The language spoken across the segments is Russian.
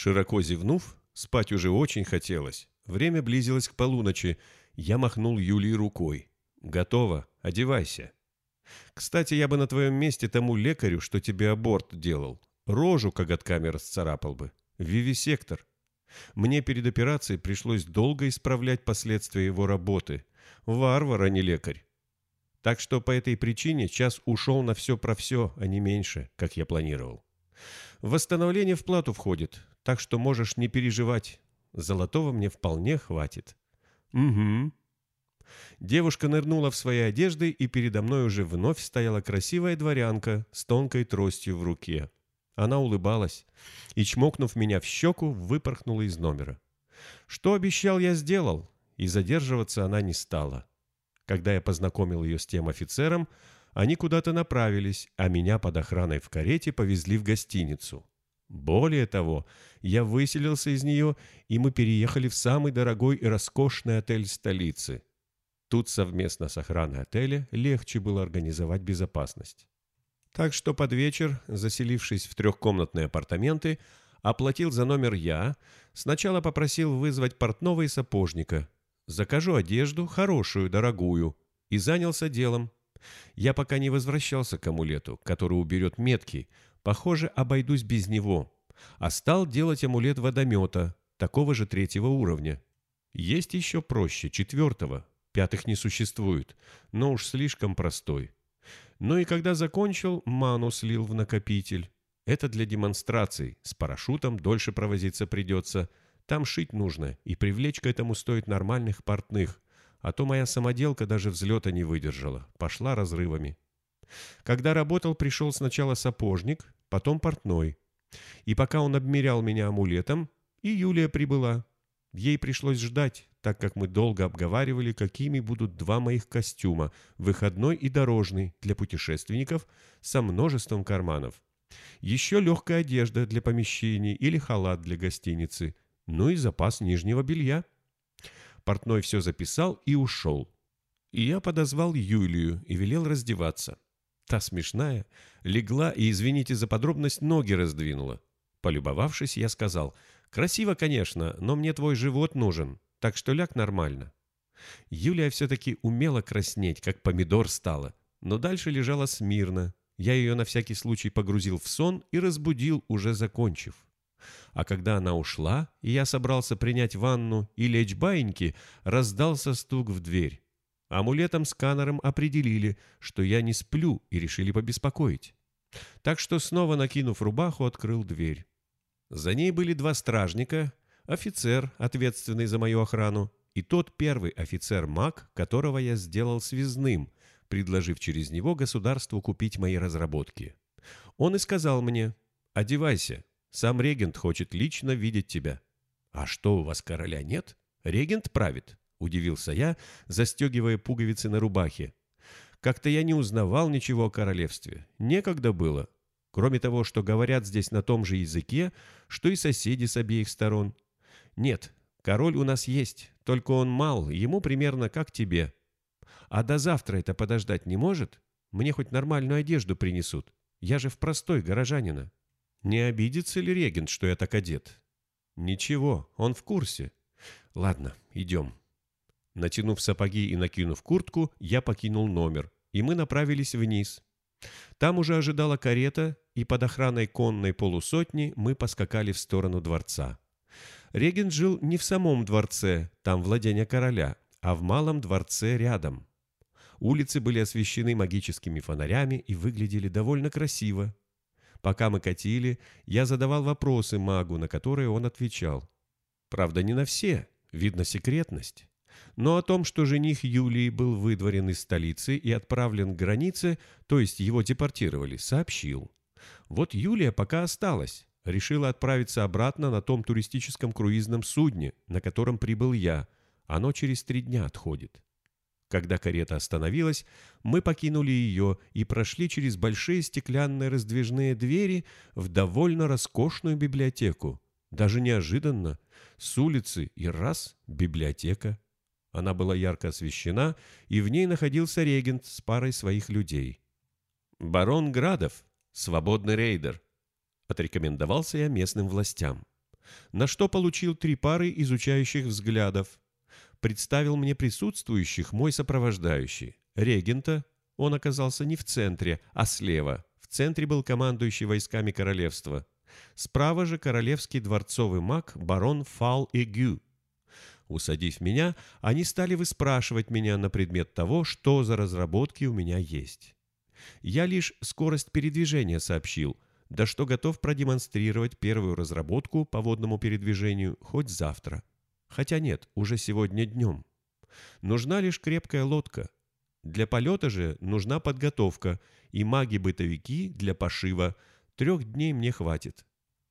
Широко зевнув, спать уже очень хотелось. Время близилось к полуночи. Я махнул Юлии рукой. «Готово. Одевайся». «Кстати, я бы на твоем месте тому лекарю, что тебе аборт делал, рожу коготками расцарапал бы. Вивисектор. Мне перед операцией пришлось долго исправлять последствия его работы. Варвар, а не лекарь. Так что по этой причине час ушел на все про все, а не меньше, как я планировал. Восстановление в плату входит, так что можешь не переживать. Золотого мне вполне хватит. Угу. Девушка нырнула в свои одежды, и передо мной уже вновь стояла красивая дворянка с тонкой тростью в руке. Она улыбалась и, чмокнув меня в щеку, выпорхнула из номера. Что обещал, я сделал, и задерживаться она не стала. Когда я познакомил ее с тем офицером, они куда-то направились, а меня под охраной в карете повезли в гостиницу. Более того, я выселился из нее, и мы переехали в самый дорогой и роскошный отель столицы. Тут совместно с охраной отеля легче было организовать безопасность. Так что под вечер, заселившись в трехкомнатные апартаменты, оплатил за номер я, сначала попросил вызвать портного и сапожника. Закажу одежду, хорошую, дорогую, и занялся делом. Я пока не возвращался к амулету, который уберет метки, похоже, обойдусь без него, а стал делать амулет водомета, такого же третьего уровня. Есть еще проще, четвертого, пятых не существует, но уж слишком простой. Ну и когда закончил, ману слил в накопитель. Это для демонстраций, с парашютом дольше провозиться придется. Там шить нужно, и привлечь к этому стоит нормальных портных, а то моя самоделка даже взлета не выдержала, пошла разрывами. Когда работал, пришел сначала сапожник, потом портной. И пока он обмерял меня амулетом, и Юлия прибыла. Ей пришлось ждать, так как мы долго обговаривали, какими будут два моих костюма, выходной и дорожный, для путешественников, со множеством карманов. Еще легкая одежда для помещений или халат для гостиницы, ну и запас нижнего белья. Портной все записал и ушел. И я подозвал Юлию и велел раздеваться. Та смешная, легла и, извините за подробность, ноги раздвинула. Полюбовавшись, я сказал, «Красиво, конечно, но мне твой живот нужен так что ляг нормально. Юлия все-таки умела краснеть, как помидор стала, но дальше лежала смирно. Я ее на всякий случай погрузил в сон и разбудил, уже закончив. А когда она ушла, и я собрался принять ванну и лечь баиньки, раздался стук в дверь. Амулетом-сканером определили, что я не сплю, и решили побеспокоить. Так что, снова накинув рубаху, открыл дверь. За ней были два стражника офицер, ответственный за мою охрану, и тот первый офицер-маг, которого я сделал связным, предложив через него государству купить мои разработки. Он и сказал мне, «Одевайся, сам регент хочет лично видеть тебя». «А что, у вас короля нет? Регент правит?» — удивился я, застегивая пуговицы на рубахе. «Как-то я не узнавал ничего о королевстве. Некогда было. Кроме того, что говорят здесь на том же языке, что и соседи с обеих сторон. «Нет, король у нас есть, только он мал, ему примерно как тебе. А до завтра это подождать не может? Мне хоть нормальную одежду принесут. Я же в простой горожанина. Не обидится ли регент, что я так одет?» «Ничего, он в курсе. Ладно, идем». Натянув сапоги и накинув куртку, я покинул номер, и мы направились вниз. Там уже ожидала карета, и под охраной конной полусотни мы поскакали в сторону дворца. Регент жил не в самом дворце, там владение короля, а в малом дворце рядом. Улицы были освещены магическими фонарями и выглядели довольно красиво. Пока мы катили, я задавал вопросы магу, на которые он отвечал. Правда, не на все, видно секретность. Но о том, что жених Юлии был выдворен из столицы и отправлен к границе, то есть его депортировали, сообщил. Вот Юлия пока осталась, решила отправиться обратно на том туристическом круизном судне, на котором прибыл я. Оно через три дня отходит. Когда карета остановилась, мы покинули ее и прошли через большие стеклянные раздвижные двери в довольно роскошную библиотеку. Даже неожиданно, с улицы и раз — библиотека. Она была ярко освещена, и в ней находился регент с парой своих людей. «Барон Градов, свободный рейдер», Отрекомендовался я местным властям. На что получил три пары изучающих взглядов. Представил мне присутствующих мой сопровождающий. Регента, он оказался не в центре, а слева. В центре был командующий войсками королевства. Справа же королевский дворцовый маг барон Фал Эгю. Усадив меня, они стали выспрашивать меня на предмет того, что за разработки у меня есть. Я лишь скорость передвижения сообщил, да что готов продемонстрировать первую разработку по водному передвижению хоть завтра. Хотя нет, уже сегодня днем. Нужна лишь крепкая лодка. Для полета же нужна подготовка, и маги-бытовики для пошива. Трех дней мне хватит.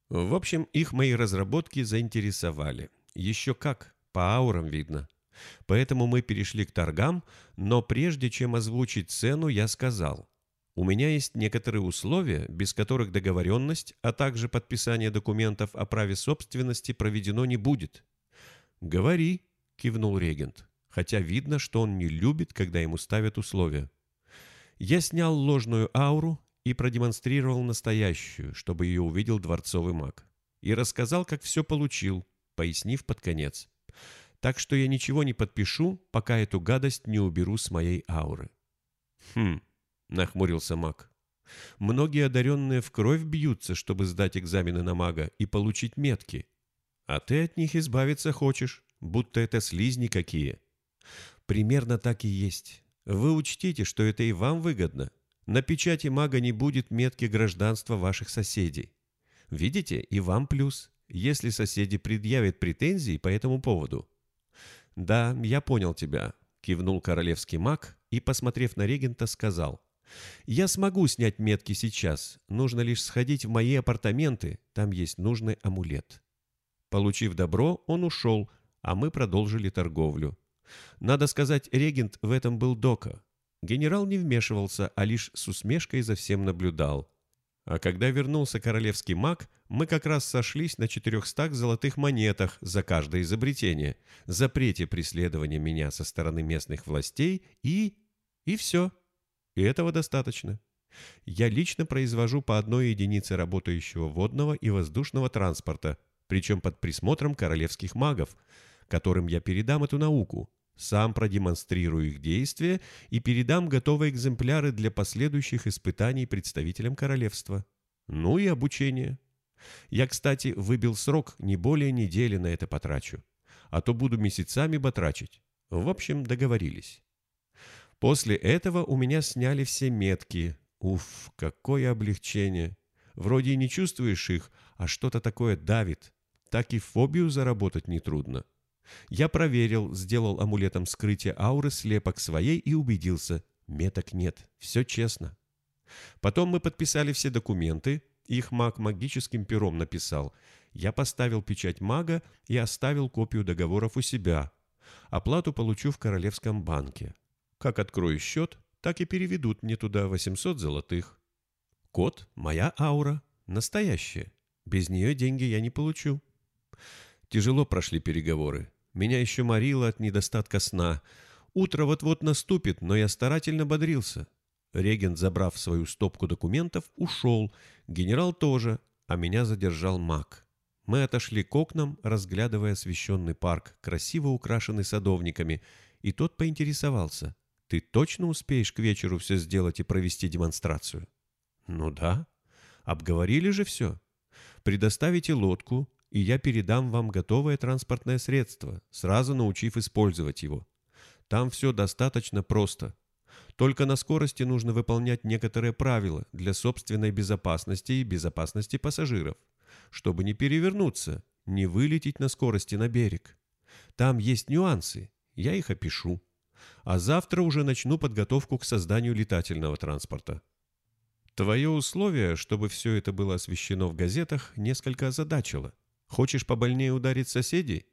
В общем, их мои разработки заинтересовали. Еще как, по аурам видно. Поэтому мы перешли к торгам, но прежде чем озвучить цену, я сказал, у меня есть некоторые условия, без которых договоренность, а также подписание документов о праве собственности проведено не будет. «Говори», — кивнул регент, хотя видно, что он не любит, когда ему ставят условия. Я снял ложную ауру и продемонстрировал настоящую, чтобы ее увидел дворцовый маг. И рассказал, как все получил, пояснив под конец. Так что я ничего не подпишу, пока эту гадость не уберу с моей ауры. «Хм», — нахмурился маг. «Многие одаренные в кровь бьются, чтобы сдать экзамены на мага и получить метки. А ты от них избавиться хочешь, будто это слизни какие». «Примерно так и есть. Вы учтите, что это и вам выгодно. На печати мага не будет метки гражданства ваших соседей. Видите, и вам плюс, если соседи предъявят претензии по этому поводу. «Да, я понял тебя», — кивнул королевский маг и, посмотрев на регента, сказал. «Я смогу снять метки сейчас. Нужно лишь сходить в мои апартаменты, там есть нужный амулет». Получив добро, он ушел, а мы продолжили торговлю. Надо сказать, регент в этом был дока. Генерал не вмешивался, а лишь с усмешкой за всем наблюдал. А когда вернулся королевский маг, мы как раз сошлись на четырехстах золотых монетах за каждое изобретение, запрете преследования меня со стороны местных властей и... и все. И этого достаточно. Я лично произвожу по одной единице работающего водного и воздушного транспорта, причем под присмотром королевских магов, которым я передам эту науку, сам продемонстрирую их действия и передам готовые экземпляры для последующих испытаний представителям королевства. Ну и обучение. Я, кстати, выбил срок, не более недели на это потрачу. А то буду месяцами батрачить. В общем, договорились. После этого у меня сняли все метки. Уф, какое облегчение. Вроде и не чувствуешь их, а что-то такое давит. Так и фобию заработать нетрудно. Я проверил, сделал амулетом скрытия ауры слепок своей и убедился, меток нет, все честно. Потом мы подписали все документы, их маг магическим пером написал. Я поставил печать мага и оставил копию договоров у себя. Оплату получу в Королевском банке. Как открою счет, так и переведут мне туда 800 золотых. Код – моя аура, настоящая. Без нее деньги я не получу. Тяжело прошли переговоры. Меня еще морило от недостатка сна. Утро вот-вот наступит, но я старательно бодрился. Регент, забрав свою стопку документов, ушел. Генерал тоже, а меня задержал маг. Мы отошли к окнам, разглядывая освещенный парк, красиво украшенный садовниками, и тот поинтересовался. «Ты точно успеешь к вечеру все сделать и провести демонстрацию?» «Ну да. Обговорили же все. Предоставите лодку, и я передам вам готовое транспортное средство, сразу научив использовать его. Там все достаточно просто. Только на скорости нужно выполнять некоторые правила для собственной безопасности и безопасности пассажиров, чтобы не перевернуться, не вылететь на скорости на берег. Там есть нюансы, я их опишу. А завтра уже начну подготовку к созданию летательного транспорта. Твое условие, чтобы все это было освещено в газетах, несколько озадачило. Хочешь побольнее ударить соседей?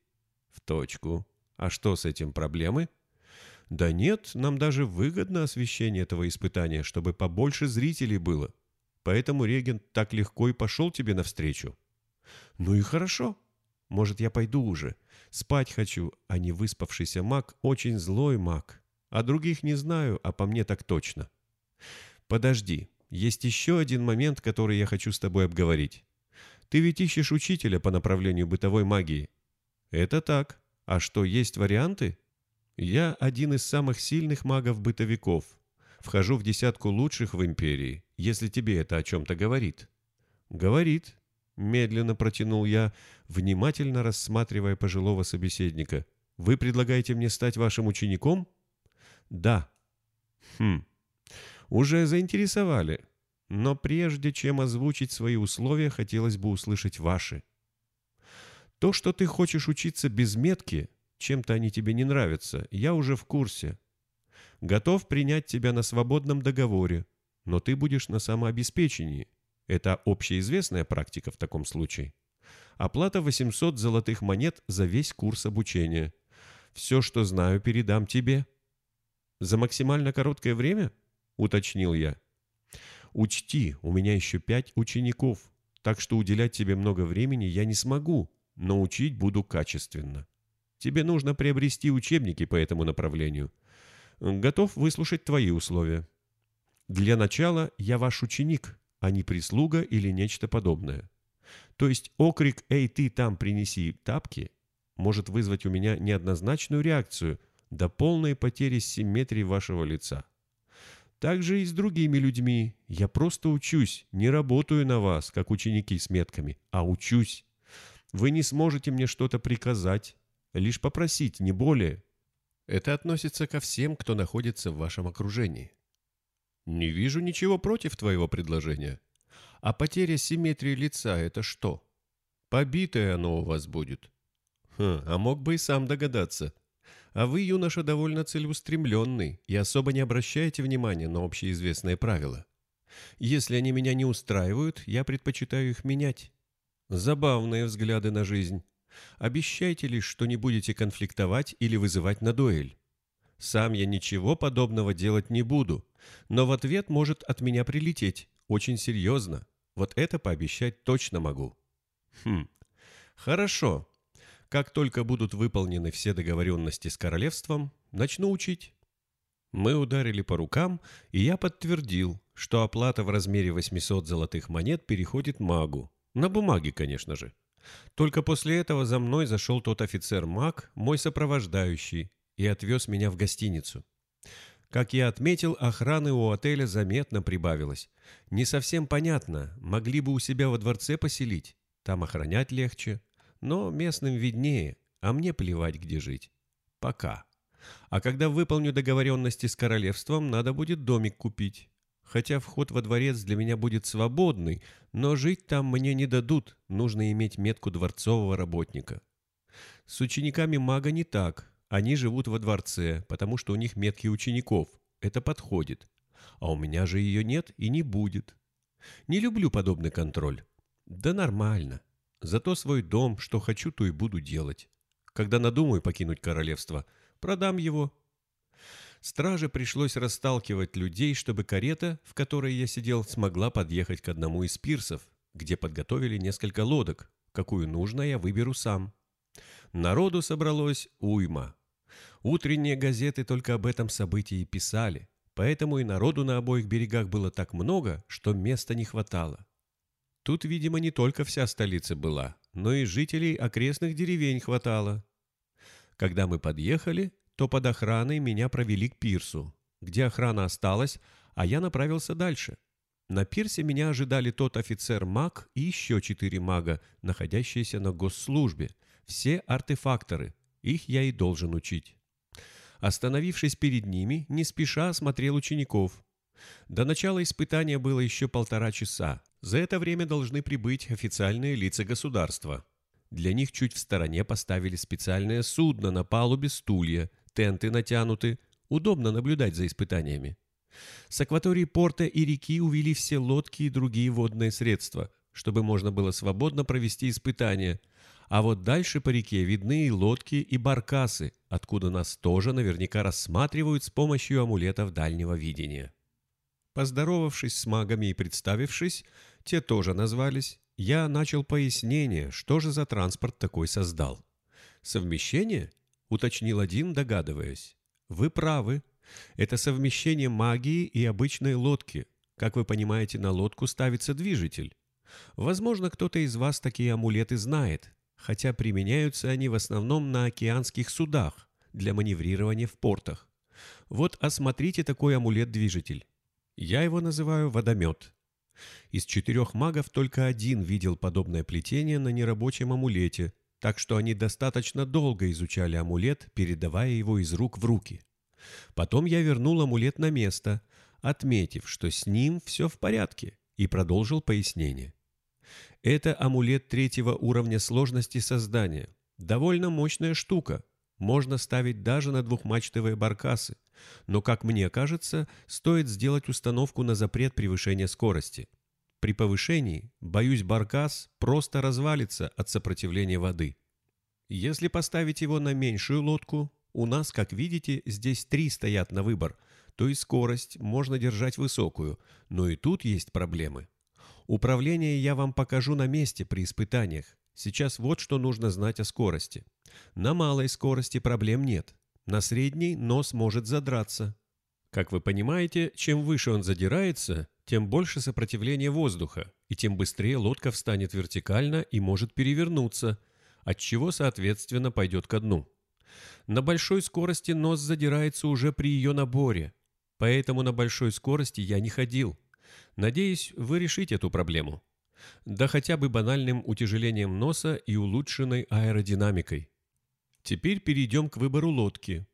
В точку. А что с этим проблемы? Да нет, нам даже выгодно освещение этого испытания, чтобы побольше зрителей было. Поэтому регент так легко и пошел тебе навстречу. Ну и хорошо. Может, я пойду уже. Спать хочу, а не выспавшийся маг очень злой маг. А других не знаю, а по мне так точно. Подожди, есть еще один момент, который я хочу с тобой обговорить. Ты ведь ищешь учителя по направлению бытовой магии. Это так. А что, есть варианты? Я один из самых сильных магов-бытовиков. Вхожу в десятку лучших в империи, если тебе это о чем-то говорит. Говорит. Медленно протянул я, внимательно рассматривая пожилого собеседника. Вы предлагаете мне стать вашим учеником? Да. Хм. Уже заинтересовали. Но прежде чем озвучить свои условия, хотелось бы услышать ваши. То, что ты хочешь учиться без метки, чем-то они тебе не нравятся, я уже в курсе. Готов принять тебя на свободном договоре, но ты будешь на самообеспечении. Это общеизвестная практика в таком случае. Оплата 800 золотых монет за весь курс обучения. Все, что знаю, передам тебе. За максимально короткое время? Уточнил я. Учти, у меня еще пять учеников, так что уделять тебе много времени я не смогу, но учить буду качественно. Тебе нужно приобрести учебники по этому направлению. Готов выслушать твои условия. Для начала я ваш ученик, а не прислуга или нечто подобное. То есть окрик «Эй, ты там принеси тапки» может вызвать у меня неоднозначную реакцию до полной потери симметрии вашего лица. Также и с другими людьми. Я просто учусь, не работаю на вас, как ученики с метками, а учусь. Вы не сможете мне что-то приказать, лишь попросить, не более. Это относится ко всем, кто находится в вашем окружении. Не вижу ничего против твоего предложения. А потеря симметрии лица — это что? Побитое оно у вас будет. Хм, а мог бы и сам догадаться. А вы, юноша, довольно целеустремленный и особо не обращаете внимания на общеизвестные правила. Если они меня не устраивают, я предпочитаю их менять. Забавные взгляды на жизнь. Обещайте лишь, что не будете конфликтовать или вызывать на дуэль. Сам я ничего подобного делать не буду, но в ответ может от меня прилететь. Очень серьезно. Вот это пообещать точно могу. Хм, хорошо. Как только будут выполнены все договоренности с королевством, начну учить. Мы ударили по рукам, и я подтвердил, что оплата в размере 800 золотых монет переходит магу. На бумаге, конечно же. Только после этого за мной зашел тот офицер-маг, мой сопровождающий, и отвез меня в гостиницу. Как я отметил, охраны у отеля заметно прибавилось. Не совсем понятно, могли бы у себя во дворце поселить. Там охранять легче. Но местным виднее, а мне плевать, где жить. Пока. А когда выполню договоренности с королевством, надо будет домик купить. Хотя вход во дворец для меня будет свободный, но жить там мне не дадут, нужно иметь метку дворцового работника. С учениками мага не так, они живут во дворце, потому что у них метки учеников. Это подходит. А у меня же ее нет и не будет. Не люблю подобный контроль. Да нормально. Зато свой дом, что хочу, то и буду делать. Когда надумаю покинуть королевство, продам его. Страже пришлось расталкивать людей, чтобы карета, в которой я сидел, смогла подъехать к одному из пирсов, где подготовили несколько лодок. Какую нужно, я выберу сам. Народу собралось уйма. Утренние газеты только об этом событии писали, поэтому и народу на обоих берегах было так много, что места не хватало. Тут, видимо, не только вся столица была, но и жителей окрестных деревень хватало. Когда мы подъехали, то под охраной меня провели к пирсу, где охрана осталась, а я направился дальше. На пирсе меня ожидали тот офицер-маг и еще четыре мага, находящиеся на госслужбе, все артефакторы, их я и должен учить. Остановившись перед ними, не спеша осмотрел учеников. До начала испытания было еще полтора часа. За это время должны прибыть официальные лица государства. Для них чуть в стороне поставили специальное судно на палубе стулья, тенты натянуты, удобно наблюдать за испытаниями. С акватории порта и реки увели все лодки и другие водные средства, чтобы можно было свободно провести испытания – а вот дальше по реке видны и лодки, и баркасы, откуда нас тоже наверняка рассматривают с помощью амулетов дальнего видения. Поздоровавшись с магами и представившись, те тоже назвались, я начал пояснение, что же за транспорт такой создал. «Совмещение?» — уточнил один, догадываясь. «Вы правы. Это совмещение магии и обычной лодки. Как вы понимаете, на лодку ставится движитель. Возможно, кто-то из вас такие амулеты знает, хотя применяются они в основном на океанских судах для маневрирования в портах. Вот осмотрите такой амулет-движитель. Я его называю водомет. Из четырех магов только один видел подобное плетение на нерабочем амулете, так что они достаточно долго изучали амулет, передавая его из рук в руки. Потом я вернул амулет на место, отметив, что с ним все в порядке, и продолжил пояснение. Это амулет третьего уровня сложности создания. Довольно мощная штука. Можно ставить даже на двухмачтовые баркасы. Но, как мне кажется, стоит сделать установку на запрет превышения скорости. При повышении, боюсь, баркас просто развалится от сопротивления воды. Если поставить его на меньшую лодку, у нас, как видите, здесь три стоят на выбор, то есть скорость можно держать высокую, но и тут есть проблемы. Управление я вам покажу на месте при испытаниях. Сейчас вот что нужно знать о скорости. На малой скорости проблем нет. На средней нос может задраться. Как вы понимаете, чем выше он задирается, тем больше сопротивление воздуха, и тем быстрее лодка встанет вертикально и может перевернуться, от чего, соответственно, пойдет ко дну. На большой скорости нос задирается уже при ее наборе, поэтому на большой скорости я не ходил. Надеюсь, вы решите эту проблему. Да хотя бы банальным утяжелением носа и улучшенной аэродинамикой. Теперь перейдем к выбору лодки.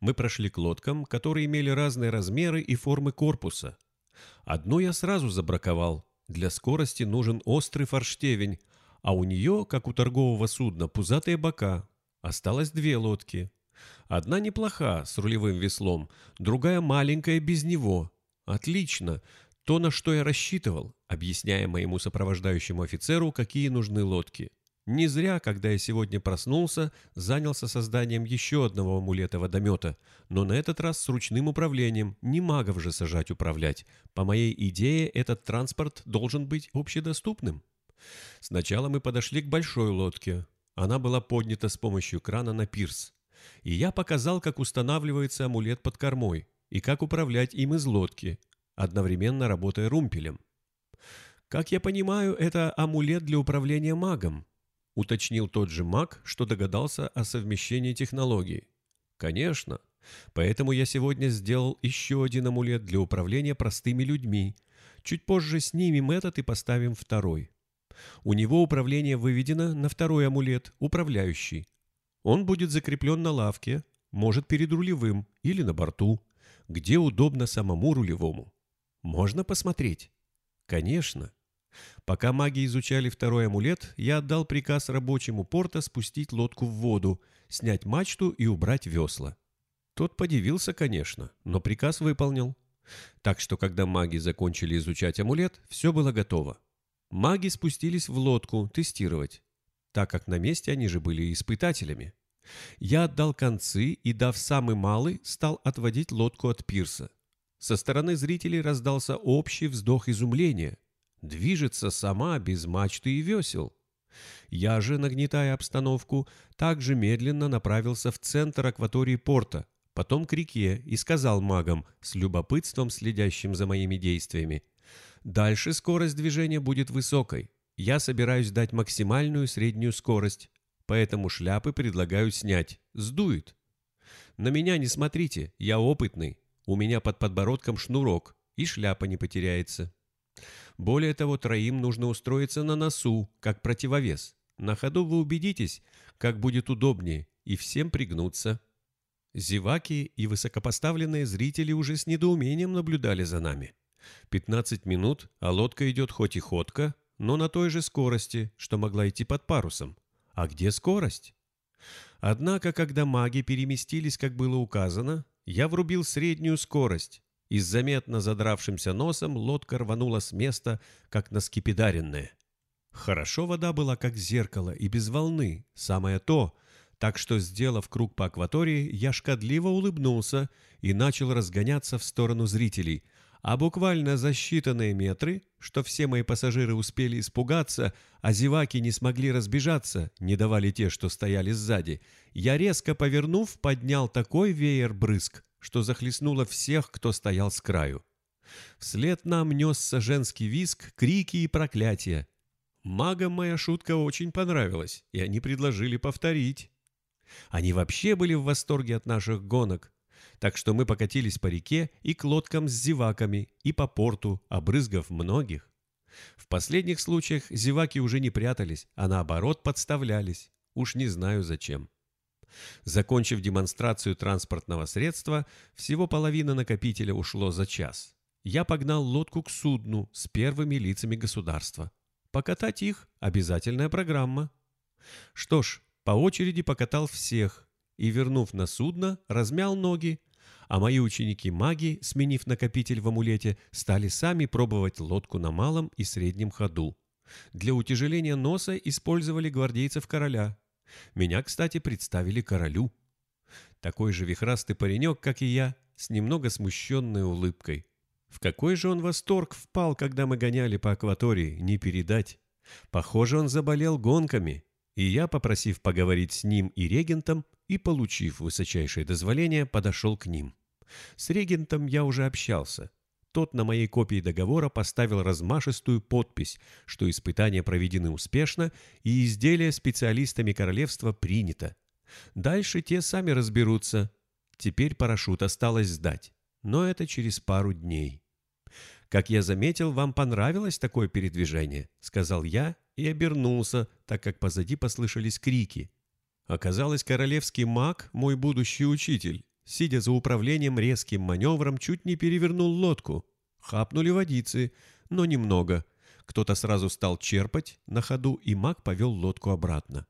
Мы прошли к лодкам, которые имели разные размеры и формы корпуса. Одну я сразу забраковал. Для скорости нужен острый форштевень, а у нее, как у торгового судна, пузатые бока. Осталось две лодки. Одна неплоха, с рулевым веслом, другая маленькая, без него. Отлично, то, на что я рассчитывал, объясняя моему сопровождающему офицеру, какие нужны лодки. Не зря, когда я сегодня проснулся, занялся созданием еще одного амулета-водомета, но на этот раз с ручным управлением, не магов же сажать управлять. По моей идее, этот транспорт должен быть общедоступным. Сначала мы подошли к большой лодке. Она была поднята с помощью крана на пирс. И я показал, как устанавливается амулет под кормой и как управлять им из лодки, одновременно работая румпелем. Как я понимаю, это амулет для управления магом, уточнил тот же маг, что догадался о совмещении технологий. Конечно. Поэтому я сегодня сделал еще один амулет для управления простыми людьми. Чуть позже снимем этот и поставим второй. У него управление выведено на второй амулет, управляющий. Он будет закреплен на лавке, может перед рулевым или на борту, где удобно самому рулевому. Можно посмотреть? Конечно. Пока маги изучали второй амулет, я отдал приказ рабочему порта спустить лодку в воду, снять мачту и убрать весла. Тот подивился, конечно, но приказ выполнил. Так что, когда маги закончили изучать амулет, все было готово. Маги спустились в лодку тестировать, так как на месте они же были испытателями. Я отдал концы и, дав самый малый, стал отводить лодку от пирса. Со стороны зрителей раздался общий вздох изумления – движется сама без мачты и весел. Я же, нагнетая обстановку, также медленно направился в центр акватории порта, потом к реке и сказал магам, с любопытством следящим за моими действиями, «Дальше скорость движения будет высокой. Я собираюсь дать максимальную среднюю скорость, поэтому шляпы предлагаю снять. Сдует. На меня не смотрите, я опытный. У меня под подбородком шнурок, и шляпа не потеряется». Более того, троим нужно устроиться на носу, как противовес. На ходу вы убедитесь, как будет удобнее, и всем пригнуться. Зеваки и высокопоставленные зрители уже с недоумением наблюдали за нами. 15 минут, а лодка идет хоть и ходка, но на той же скорости, что могла идти под парусом. А где скорость? Однако, когда маги переместились, как было указано, я врубил среднюю скорость, и с заметно задравшимся носом лодка рванула с места, как наскипидаренная. Хорошо вода была как зеркало и без волны, самое то, так что, сделав круг по акватории, я шкодливо улыбнулся и начал разгоняться в сторону зрителей, а буквально за считанные метры, что все мои пассажиры успели испугаться, а зеваки не смогли разбежаться, не давали те, что стояли сзади, я резко повернув, поднял такой веер брызг, что захлестнуло всех, кто стоял с краю. Вслед нам несся женский виск, крики и проклятия. Магам моя шутка очень понравилась, и они предложили повторить. Они вообще были в восторге от наших гонок, так что мы покатились по реке и к лодкам с зеваками, и по порту, обрызгав многих. В последних случаях зеваки уже не прятались, а наоборот подставлялись. Уж не знаю зачем. Закончив демонстрацию транспортного средства, всего половина накопителя ушло за час. Я погнал лодку к судну с первыми лицами государства. Покатать их – обязательная программа. Что ж, по очереди покатал всех и, вернув на судно, размял ноги, а мои ученики-маги, сменив накопитель в амулете, стали сами пробовать лодку на малом и среднем ходу. Для утяжеления носа использовали гвардейцев короля. Меня, кстати, представили королю. Такой же вихрастый паренек, как и я, с немного смущенной улыбкой. В какой же он восторг впал, когда мы гоняли по акватории, не передать. Похоже, он заболел гонками, и я, попросив поговорить с ним и регентом, и, получив высочайшее дозволение, подошел к ним. С регентом я уже общался. Тот на моей копии договора поставил размашистую подпись, что испытания проведены успешно и изделие специалистами королевства принято. Дальше те сами разберутся. Теперь парашют осталось сдать, но это через пару дней. «Как я заметил, вам понравилось такое передвижение», — сказал я и обернулся, так как позади послышались крики. Оказалось, королевский маг, мой будущий учитель, сидя за управлением резким маневром, чуть не перевернул лодку. Хапнули водицы, но немного. Кто-то сразу стал черпать на ходу, и маг повел лодку обратно.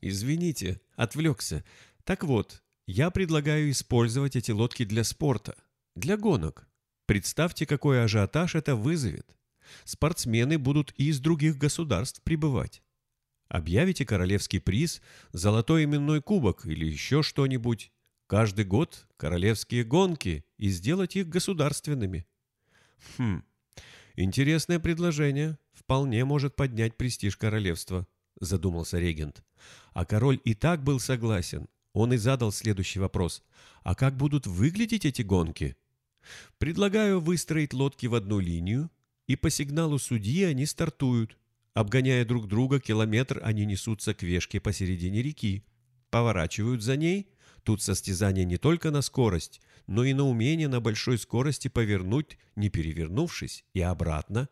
«Извините, отвлекся. Так вот, я предлагаю использовать эти лодки для спорта, для гонок. Представьте, какой ажиотаж это вызовет. Спортсмены будут и из других государств прибывать. Объявите королевский приз, золотой именной кубок или еще что-нибудь. Каждый год королевские гонки и сделать их государственными. Хм, интересное предложение. Вполне может поднять престиж королевства, задумался регент. А король и так был согласен. Он и задал следующий вопрос. А как будут выглядеть эти гонки? Предлагаю выстроить лодки в одну линию, и по сигналу судьи они стартуют. Обгоняя друг друга, километр они несутся к вешке посередине реки, поворачивают за ней Тут состязание не только на скорость, но и на умение на большой скорости повернуть, не перевернувшись, и обратно.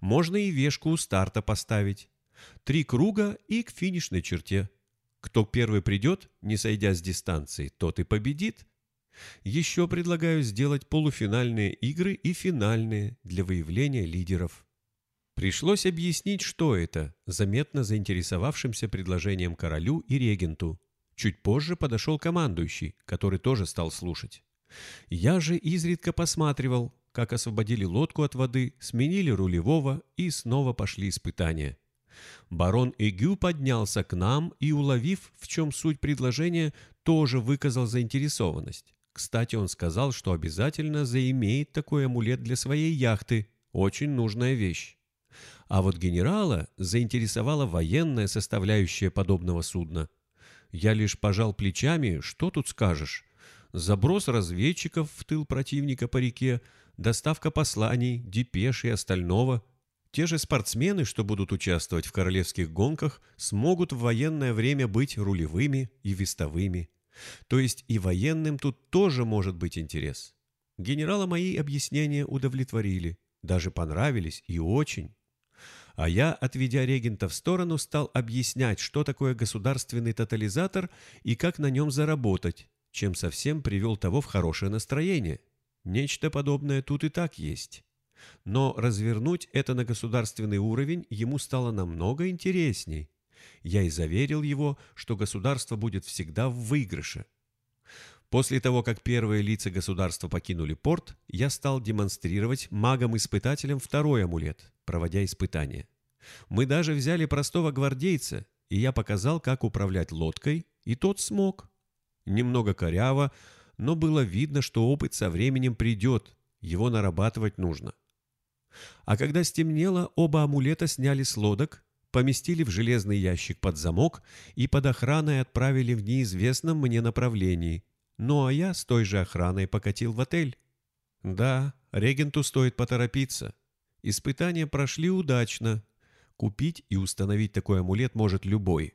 Можно и вешку у старта поставить. Три круга и к финишной черте. Кто первый придет, не сойдя с дистанции, тот и победит. Еще предлагаю сделать полуфинальные игры и финальные для выявления лидеров. Пришлось объяснить, что это, заметно заинтересовавшимся предложением королю и регенту. Чуть позже подошел командующий, который тоже стал слушать. Я же изредка посматривал, как освободили лодку от воды, сменили рулевого и снова пошли испытания. Барон Эгю поднялся к нам и, уловив, в чем суть предложения, тоже выказал заинтересованность. Кстати, он сказал, что обязательно заимеет такой амулет для своей яхты. Очень нужная вещь. А вот генерала заинтересовала военная составляющая подобного судна. Я лишь пожал плечами, что тут скажешь. Заброс разведчиков в тыл противника по реке, доставка посланий, депеш и остального. Те же спортсмены, что будут участвовать в королевских гонках, смогут в военное время быть рулевыми и вестовыми. То есть и военным тут тоже может быть интерес. Генерала мои объяснения удовлетворили, даже понравились и очень. А я, отведя регента в сторону, стал объяснять, что такое государственный тотализатор и как на нем заработать, чем совсем привел того в хорошее настроение. Нечто подобное тут и так есть. Но развернуть это на государственный уровень ему стало намного интересней. Я и заверил его, что государство будет всегда в выигрыше. После того, как первые лица государства покинули порт, я стал демонстрировать магам-испытателям второй амулет, проводя испытания. Мы даже взяли простого гвардейца, и я показал, как управлять лодкой, и тот смог. Немного коряво, но было видно, что опыт со временем придет, его нарабатывать нужно. А когда стемнело, оба амулета сняли с лодок, поместили в железный ящик под замок и под охраной отправили в неизвестном мне направлении – ну а я с той же охраной покатил в отель. Да, регенту стоит поторопиться. Испытания прошли удачно. Купить и установить такой амулет может любой.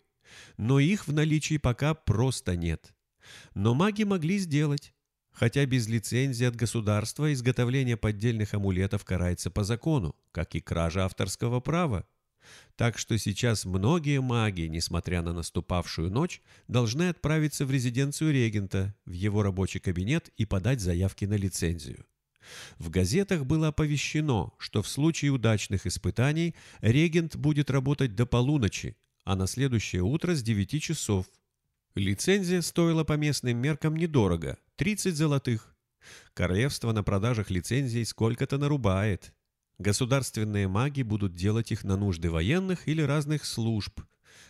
Но их в наличии пока просто нет. Но маги могли сделать. Хотя без лицензии от государства изготовление поддельных амулетов карается по закону, как и кража авторского права. Так что сейчас многие маги, несмотря на наступавшую ночь, должны отправиться в резиденцию регента, в его рабочий кабинет и подать заявки на лицензию. В газетах было оповещено, что в случае удачных испытаний регент будет работать до полуночи, а на следующее утро с 9 часов. Лицензия стоила по местным меркам недорого – 30 золотых. Королевство на продажах лицензий сколько-то нарубает. Государственные маги будут делать их на нужды военных или разных служб,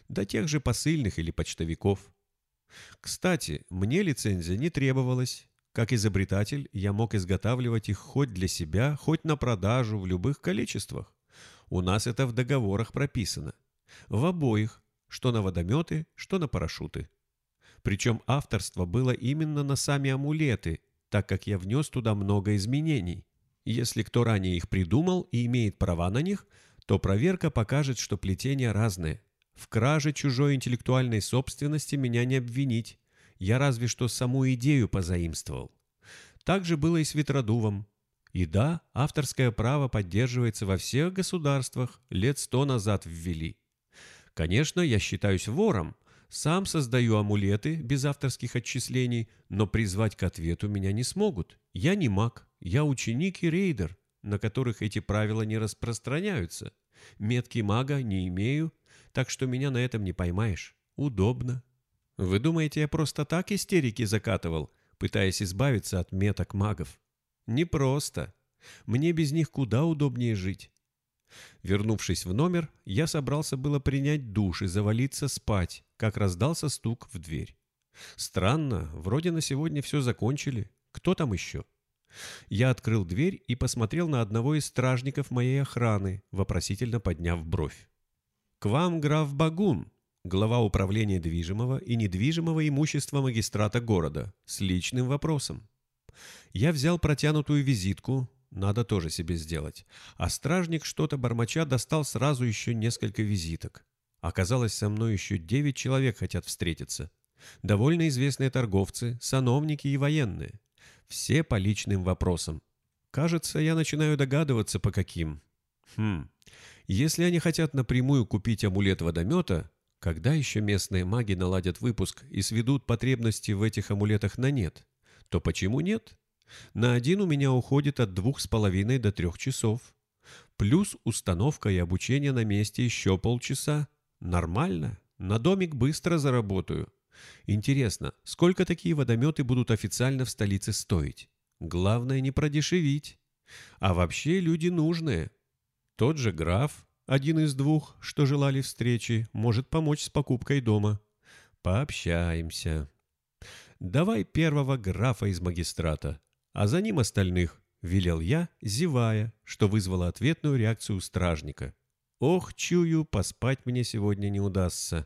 до тех же посыльных или почтовиков. Кстати, мне лицензия не требовалась. Как изобретатель я мог изготавливать их хоть для себя, хоть на продажу в любых количествах. У нас это в договорах прописано. В обоих, что на водометы, что на парашюты. Причем авторство было именно на сами амулеты, так как я внес туда много изменений. Если кто ранее их придумал и имеет права на них, то проверка покажет, что плетения разные. В краже чужой интеллектуальной собственности меня не обвинить. Я разве что саму идею позаимствовал. Так же было и с ветродувом. И да, авторское право поддерживается во всех государствах, лет сто назад ввели. Конечно, я считаюсь вором, сам создаю амулеты без авторских отчислений, но призвать к ответу меня не смогут. Я не маг, я ученик и рейдер, на которых эти правила не распространяются. Метки мага не имею, так что меня на этом не поймаешь. Удобно. Вы думаете, я просто так истерики закатывал, пытаясь избавиться от меток магов? Не просто. Мне без них куда удобнее жить. Вернувшись в номер, я собрался было принять душ и завалиться спать, как раздался стук в дверь. Странно, вроде на сегодня все закончили. Кто там еще? Я открыл дверь и посмотрел на одного из стражников моей охраны, вопросительно подняв бровь. «К вам граф Багун, глава управления движимого и недвижимого имущества магистрата города, с личным вопросом». Я взял протянутую визитку, надо тоже себе сделать. А стражник что-то бормоча достал сразу еще несколько визиток. Оказалось, со мной еще девять человек хотят встретиться. Довольно известные торговцы, сановники и военные. Все по личным вопросам. Кажется, я начинаю догадываться, по каким. Хм, если они хотят напрямую купить амулет водомета, когда еще местные маги наладят выпуск и сведут потребности в этих амулетах на нет, то почему нет? На один у меня уходит от двух с половиной до трех часов. Плюс установка и обучение на месте еще полчаса. Нормально. На домик быстро заработаю. Интересно, сколько такие водометы будут официально в столице стоить? Главное не продешевить. А вообще люди нужные. Тот же граф, один из двух, что желали встречи, может помочь с покупкой дома. Пообщаемся. Давай первого графа из магистрата а за ним остальных, велел я, зевая, что вызвало ответную реакцию стражника. Ох, чую, поспать мне сегодня не удастся.